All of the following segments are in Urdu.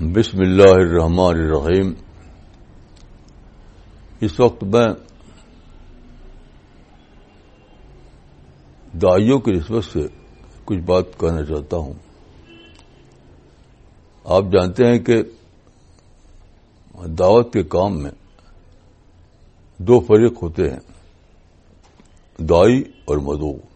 بسم اللہ الرحمن الرحیم۔ اس وقت میں دائیوں کی نسبت سے کچھ بات کہنا چاہتا ہوں۔ آپ جانتے ہیں کہ دعوت کے کام میں دو فریق ہوتے ہیں، دائی اور مدو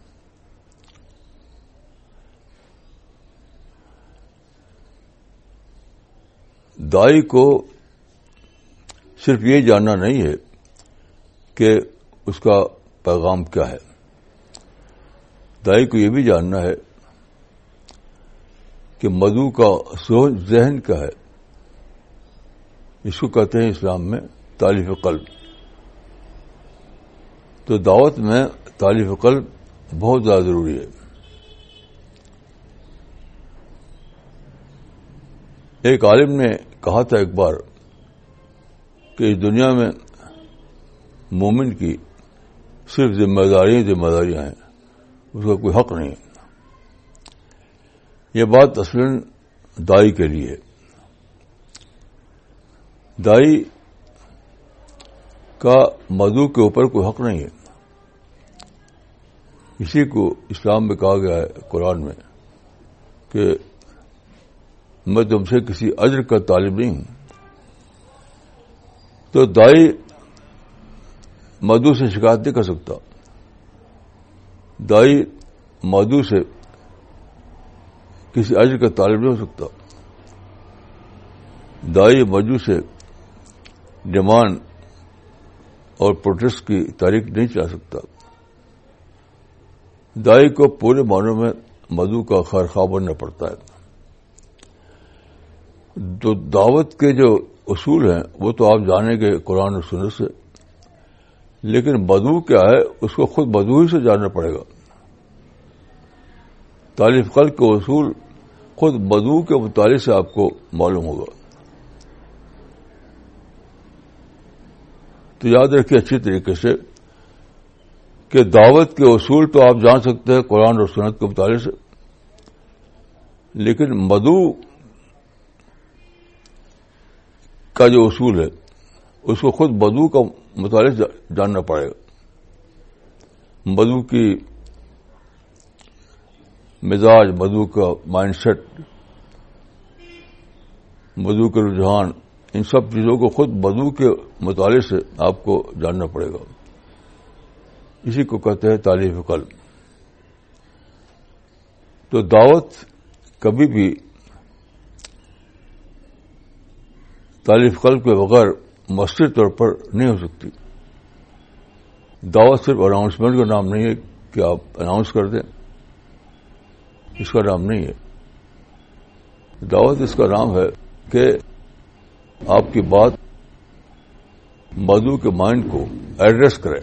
دائی کو صرف یہ جاننا نہیں ہے کہ اس کا پیغام کیا ہے۔ دائی کو یہ بھی جاننا ہے کہ مدو کا سوچ ذہن کیا ہے۔ اس کو کہتے ہیں اسلام میں تعلیف قلب۔ تو دعوت میں تعلیف قلب بہت زیادہ ضروری ہے۔ ایک عالم نے کہا تھا ایک بار کہ اس دنیا میں مومن کی صرف ذمہ داریاں ذمہ داریاں ہیں، اس کا کوئی حق نہیں۔ یہ بات اصل دائی کے لیے۔ دائی کا مدو کے اوپر کوئی حق نہیں ہے۔ اسی کو اسلام میں کہا گیا ہے قرآن میں کہ میں تم سے کسی اجر کا طالب نہیں ہوں۔ تو دائی مدو سے شکایت نہیں کر سکتا۔ دائی مدو سے کسی اجر کا طالب نہیں ہو سکتا۔ دائی مدو سے ڈیمانڈ اور پروٹیسٹ کی تاریخ نہیں چلا سکتا۔ دائی کو پورے معنوں میں مدو کا خیر خواہ بننا پڑتا ہے۔ تو دعوت کے جو اصول ہیں، وہ تو آپ جانیں گے قرآن و سنت سے، لیکن بدو کیا ہے، اس کو خود بدو ہی سے جاننا پڑے گا۔ تعلیف قلب کے اصول خود بدو کے مطالعے سے آپ کو معلوم ہوگا۔ تو یاد رکھیے اچھی طریقے سے کہ دعوت کے اصول تو آپ جان سکتے ہیں قرآن اور سنت کے مطالعے سے، لیکن مدو کا جو اصول ہے، اس کو خود بدو کا مطالعہ جاننا پڑے گا۔ بدو کی مزاج، بدو کا مائنڈ سیٹ بدو کے رجحان، ان سب چیزوں کو خود بدو کے مطالعے سے آپ کو جاننا پڑے گا۔ اسی کو کہتے ہیں تعلیف قلب۔ تو دعوت کبھی بھی تعلیف قلب کے بغیر مستر طور پر نہیں ہو سکتی۔ دعوت صرف اناؤنسمنٹ کا نام نہیں ہے کہ آپ اناؤنس کر دیں۔ اس کا نام نہیں ہے۔ دعوت اس کا نام ہے کہ آپ کی بات مدو کے مائنڈ کو ایڈریس کرے۔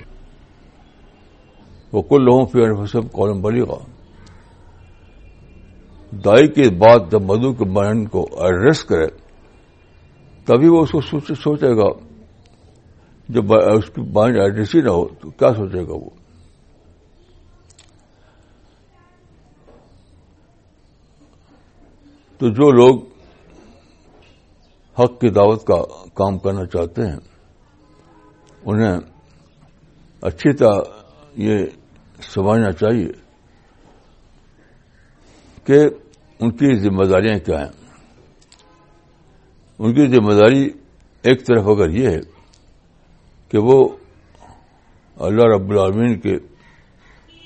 وہ کل لوگوں پہ انفسم کالم بلی گا دائی کی بات جب مدو کے مائنڈ کو ایڈریس کرے تبھی وہ اس کو سوچے گا جب اس کی مائنڈ ایڈریس ہی نہ ہو تو کیا سوچے گا وہ؟ تو جو لوگ حق کی دعوت کا کام کرنا چاہتے ہیں، انہیں اچھی طرح یہ سمجھنا چاہیے کہ ان کی ذمہ داریاں کیا ہیں؟ ان کی ذمہ داری ایک طرف اگر یہ ہے کہ وہ اللہ رب العالمین کے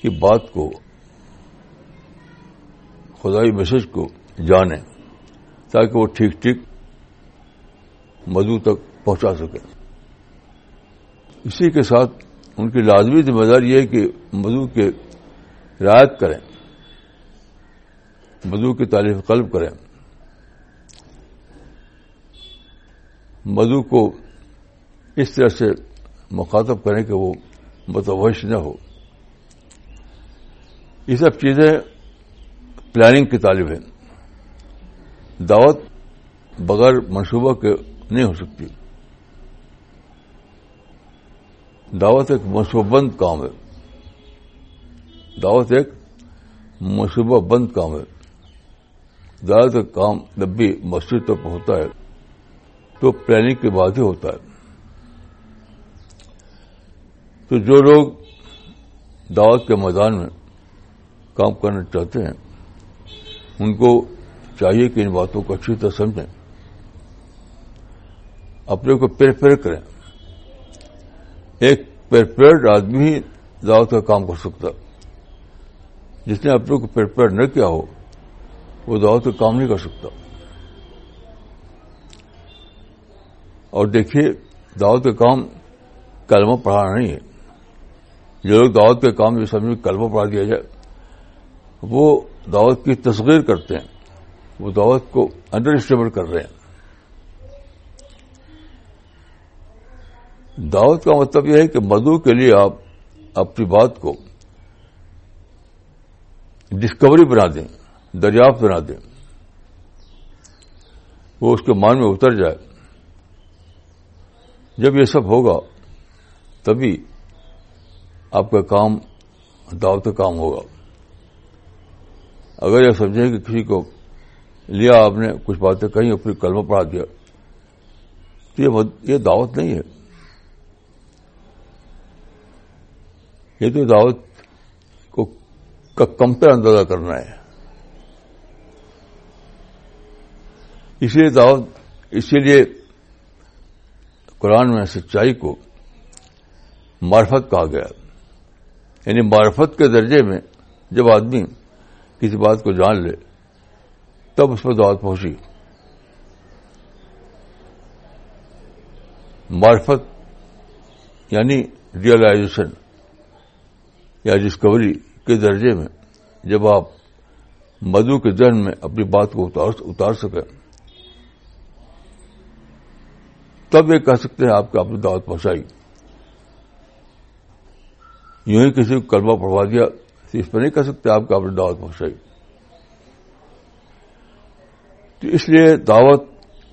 کی بات کو، خدائی میسج کو جانیں تاکہ وہ ٹھیک ٹھیک مدو تک پہنچا سکے۔ اسی کے ساتھ ان کی لازمی ذمہ داری یہ ہے کہ مدو کے رعایت کریں مدو کی تعریف قلب کریں۔ مدو کو اس طرح سے مخاطب کریں کہ وہ متوش نہ ہو۔ یہ سب چیزیں پلاننگ کی طالب ہیں۔ دعوت بغیر منصوبہ کے نہیں ہو سکتی۔ دعوت ایک منصوبہ بند کام ہے۔ دعوت ایک منصوبہ بند کام ہے۔ زیادہ تر کام جب بھی مسجد تک ہوتا ہے تو پلاننگ کے بعد ہی ہوتا ہے۔ تو جو لوگ دعوت کے میدان میں کام کرنا چاہتے ہیں، ان کو چاہیے کہ ان باتوں کو اچھی طرح سمجھیں۔ اپنے کو پریپیئر کریں۔ ایک پریپیئرڈ آدمی ہی دعوت کا کام کر سکتا۔ جس نے اپنے کو پریپیئر نہ کیا ہو، وہ دعوت کا کام نہیں کر سکتا۔ اور دیکھیے، دعوت کا کام کلمہ پڑھانا نہیں ہے۔ جو لوگ دعوت کے کام جو سمجھ کلمہ پڑھا دیا جائے، وہ دعوت کی تصغیر کرتے ہیں۔ وہ دعوت کو انڈر اسٹیبل کر رہے ہیں۔ دعوت کا مطلب یہ ہے کہ مدعو کے لیے آپ اپنی بات کو ڈسکوری بنا دیں، دریافت بنا دیں۔ وہ اس کے مان میں اتر جائے۔ جب یہ سب ہوگا، تبھی آپ کا کام، دعوت کام ہوگا۔ اگر یہ سمجھیں کہ کسی کو لیا آپ نے، کچھ باتیں کہیں اور پھر کلمہ پڑھا دیا، تو یہ دعوت نہیں ہے۔ یہ تو دعوت کو کم پر اندازہ کرنا ہے۔ اسی لیے دعوت اسی لیے قرآن میں سچائی کو معرفت کہا گیا۔ یعنی معرفت کے درجے میں جب آدمی کسی بات کو جان لے، تب اس پر دعوت پہنچی۔ معرفت یعنی ریئلائزیشن یا ڈسکوری کے درجے میں جب آپ مدو کے ذہن میں اپنی بات کو اتار سکیں۔ تب یہ کہہ سکتے ہیں آپ کو اپنی دعوت پہنچائی۔ یوں ہی کسی کو کلمہ پڑھوا دیا اس پہ نہیں کہہ سکتے آپ کو اپنی دعوت پہنچائی۔ تو اس لیے دعوت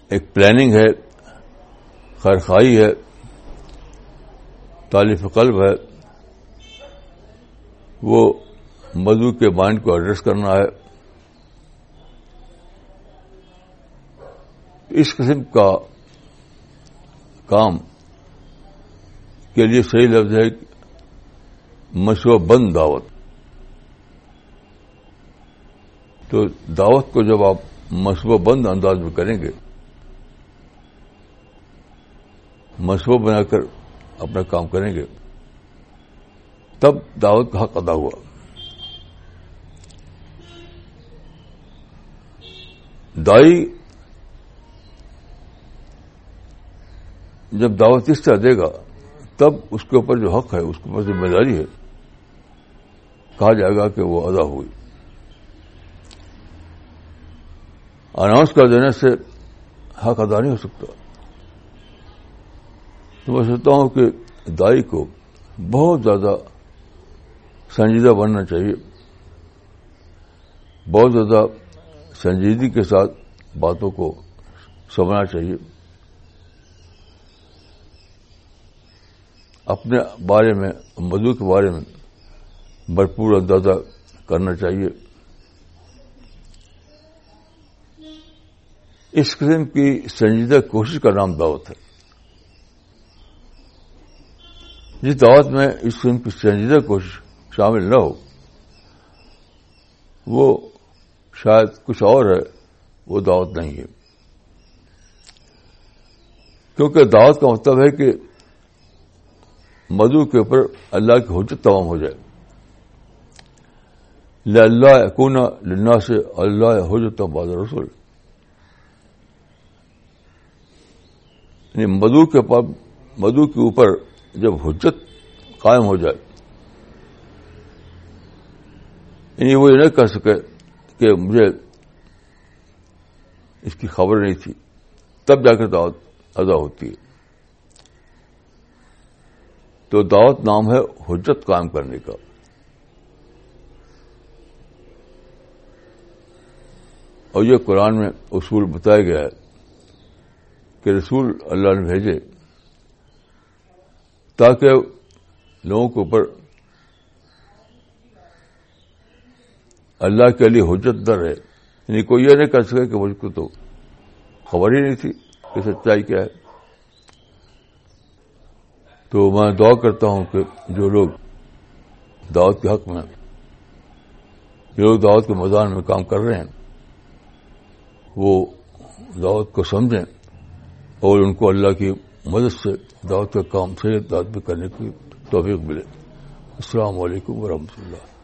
ایک پلاننگ ہے خیرخائی ہے، تالیف قلب ہے۔ وہ مدو کے مائنڈ کو ایڈریس کرنا ہے۔ اس قسم کا کام کے لیے صحیح لفظ ہے مشورہ بند دعوت۔ تو دعوت کو جب آپ مشورہ بند انداز میں کریں گے مشورہ بنا کر اپنا کام کریں گے، تب دعوت کا حق ادا ہوا۔ دائی جب دعوت اس طرح دے گا، تب اس کے اوپر جو حق ہے، اس کے اوپر ذمہ داری ہے، کہا جائے گا کہ وہ ادا ہوئی۔ اناؤنس کر دینے سے حق ادا نہیں ہو سکتا۔ تو میں سوچتا ہوں کہ دائی کو بہت زیادہ سنجیدہ بننا چاہیے۔ بہت زیادہ سنجیدگی کے ساتھ باتوں کو سمجھنا چاہیے۔ اپنے بارے میں مدو کے بارے میں بھرپور اندازہ کرنا چاہیے۔ اس قسم کی سنجیدہ کوشش کا نام دعوت ہے۔ جس دعوت میں اس قسم کی سنجیدہ کوشش شامل نہ ہو، وہ شاید کچھ اور ہے، وہ دعوت نہیں ہے۔ کیونکہ دعوت کا مطلب ہے کہ مدو کے اوپر اللہ کی حجت تمام ہو جائے۔ اللہ کونا لنا سے اللہ حجت باد رسول۔ یعنی مدو کے مدو کے اوپر جب حجت قائم ہو جائے یعنی وہ یہ نہ کہہ سکے کہ مجھے اس کی خبر نہیں تھی، تب جا کر دعوت ادا ہوتی ہے۔ تو دعوت نام ہے حجت قائم کرنے کا۔ اور یہ قرآن میں اصول بتایا گیا ہے کہ رسول اللہ نے بھیجے تاکہ لوگوں کے اوپر اللہ کے لیے حجت در ہے یعنی کوئی یہ نہیں کر سکے کہ مجھ کو تو خبر ہی نہیں تھی کہ سچائی کیا ہے۔ تو میں دعا کرتا ہوں کہ جو لوگ دعوت کے حق میں جو لوگ دعوت کے میدان میں کام کر رہے ہیں، وہ دعوت کو سمجھیں اور ان کو اللہ کی مدد سے دعوت کا کام سے دعوت بھی کرنے کی توفیق ملے۔ السلام علیکم ورحمۃ اللہ۔